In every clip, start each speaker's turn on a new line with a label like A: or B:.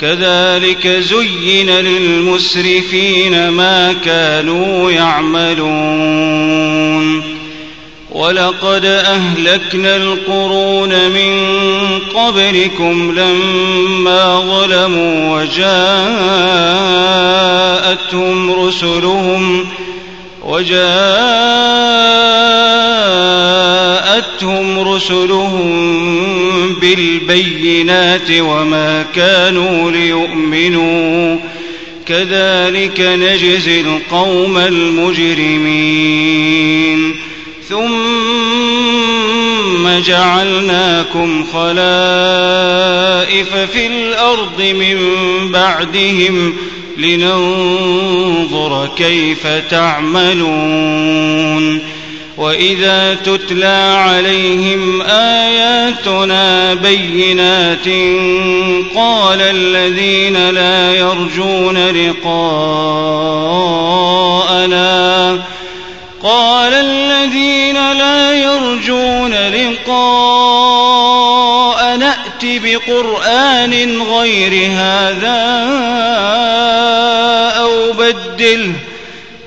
A: كذلك زين للمسرفين ما كانوا يعملون. ولقد أهلكنا القرون من قبلكم لما ظلموا وجاءتهم رسلهم وجاءتهم رسلهم بالبينات وما كانوا ليؤمنوا. كذلك نجزي القوم المجرمين. ثم جعلناكم خلائف في الأرض من بعدهم لننظر كيف تعملون. وإذا تتلى عليهم آياتنا بينات قال الذين لا يرجون لقاءنا قال الذين لا يرجون لقاء نأت بقرآن غير هذا أو بدله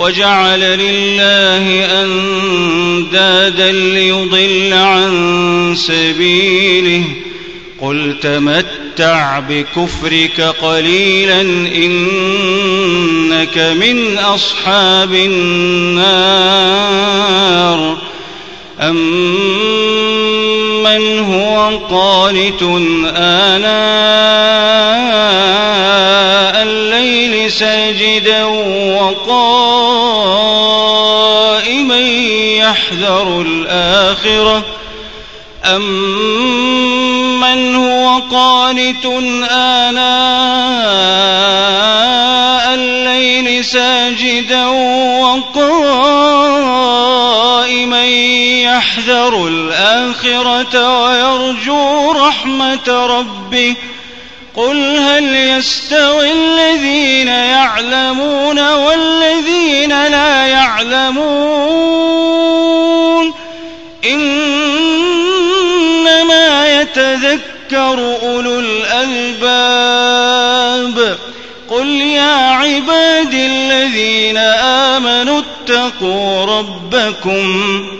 A: وجعل لله أندادا ليضل عن سبيله. قل تمتع بكفرك قليلا إنك من أصحاب النار. أمن هو قانت آناء ساجدا وقائما يحذر الآخرة. أمن هو قانت آناء الليل ساجدا وقائما يحذر الآخرة ويرجو رحمة ربه. قل هل يستوي الذين يعلمون والذين لا يعلمون إنما يتذكر أولو الألباب قل يا عباد الذين آمنوا اتقوا ربكم